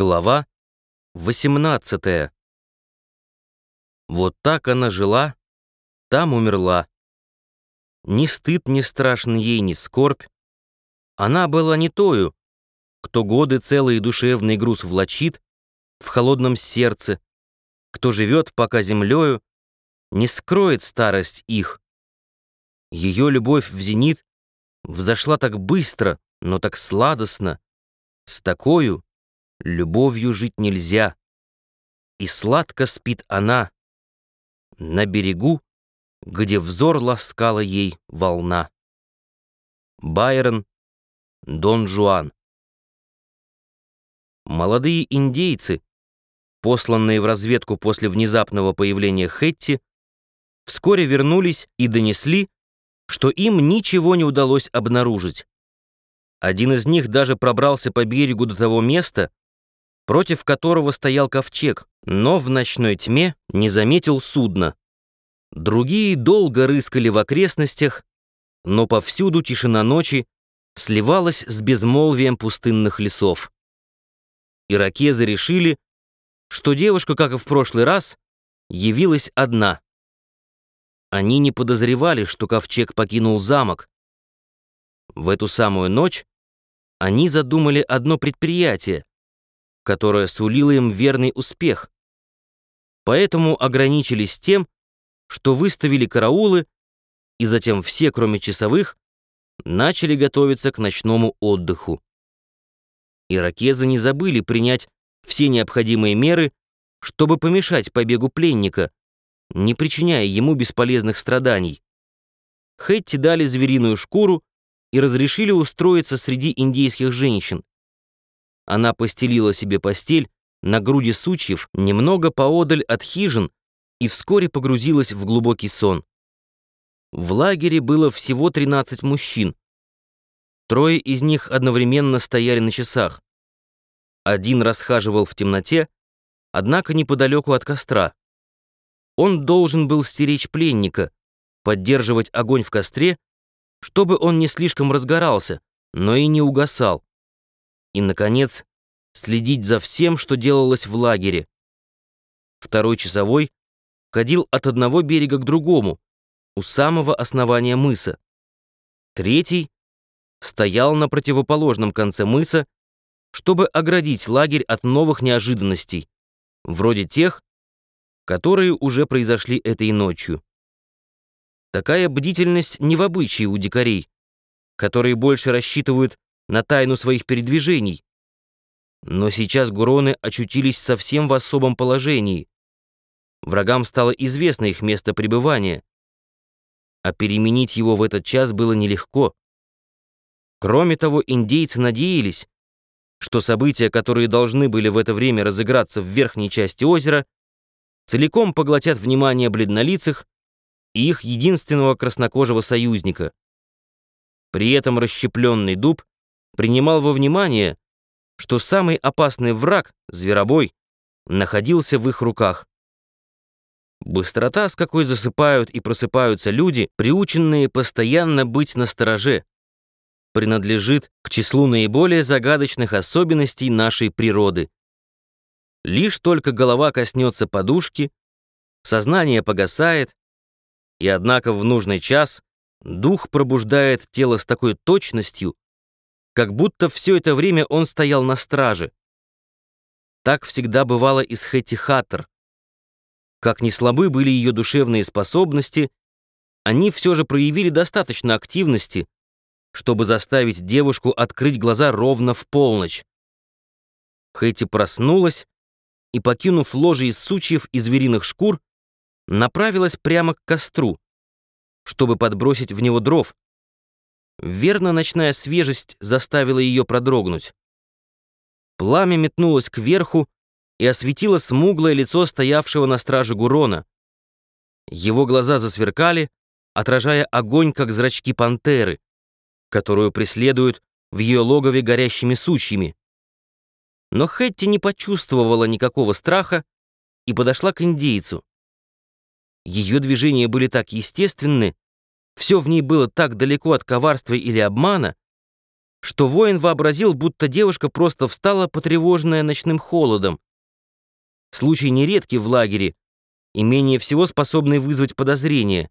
Глава 18 Вот так она жила, там умерла. Ни стыд не страшен ей, ни скорбь. Она была не тою, кто годы целый душевный груз влачит в холодном сердце, кто живет пока землею, не скроет старость их. Ее любовь в зенит взошла так быстро, но так сладостно, с такою, любовью жить нельзя. И сладко спит она на берегу, где взор ласкала ей волна. Байрон, Дон Жуан. Молодые индейцы, посланные в разведку после внезапного появления Хетти, вскоре вернулись и донесли, что им ничего не удалось обнаружить. Один из них даже пробрался по берегу до того места, против которого стоял ковчег, но в ночной тьме не заметил судна. Другие долго рыскали в окрестностях, но повсюду тишина ночи сливалась с безмолвием пустынных лесов. Иракезы решили, что девушка, как и в прошлый раз, явилась одна. Они не подозревали, что ковчег покинул замок. В эту самую ночь они задумали одно предприятие, которая сулила им верный успех. Поэтому ограничились тем, что выставили караулы, и затем все, кроме часовых, начали готовиться к ночному отдыху. Иракезы не забыли принять все необходимые меры, чтобы помешать побегу пленника, не причиняя ему бесполезных страданий. Хэтти дали звериную шкуру и разрешили устроиться среди индейских женщин. Она постелила себе постель на груди сучьев немного поодаль от хижин и вскоре погрузилась в глубокий сон. В лагере было всего 13 мужчин. Трое из них одновременно стояли на часах. Один расхаживал в темноте, однако неподалеку от костра. Он должен был стеречь пленника, поддерживать огонь в костре, чтобы он не слишком разгорался, но и не угасал и, наконец, следить за всем, что делалось в лагере. Второй часовой ходил от одного берега к другому, у самого основания мыса. Третий стоял на противоположном конце мыса, чтобы оградить лагерь от новых неожиданностей, вроде тех, которые уже произошли этой ночью. Такая бдительность не в обычае у дикарей, которые больше рассчитывают на тайну своих передвижений. Но сейчас гуроны очутились совсем в особом положении. Врагам стало известно их место пребывания, а переменить его в этот час было нелегко. Кроме того, индейцы надеялись, что события, которые должны были в это время разыграться в верхней части озера, целиком поглотят внимание бледнолицых и их единственного краснокожего союзника. При этом расщепленный дуб принимал во внимание, что самый опасный враг, зверобой, находился в их руках. Быстрота, с какой засыпают и просыпаются люди, приученные постоянно быть на стороже, принадлежит к числу наиболее загадочных особенностей нашей природы. Лишь только голова коснется подушки, сознание погасает, и однако в нужный час дух пробуждает тело с такой точностью, как будто все это время он стоял на страже. Так всегда бывало и с Хэти Хаттер. Как ни слабы были ее душевные способности, они все же проявили достаточно активности, чтобы заставить девушку открыть глаза ровно в полночь. Хэти проснулась и, покинув ложе из сучьев и звериных шкур, направилась прямо к костру, чтобы подбросить в него дров, Верно, ночная свежесть заставила ее продрогнуть. Пламя метнулось кверху и осветило смуглое лицо стоявшего на страже Гурона. Его глаза засверкали, отражая огонь, как зрачки пантеры, которую преследуют в ее логове горящими сучьями. Но Хэтти не почувствовала никакого страха и подошла к индейцу. Ее движения были так естественны, все в ней было так далеко от коварства или обмана, что воин вообразил, будто девушка просто встала, потревоженная ночным холодом. Случай нередкий в лагере и менее всего способный вызвать подозрения.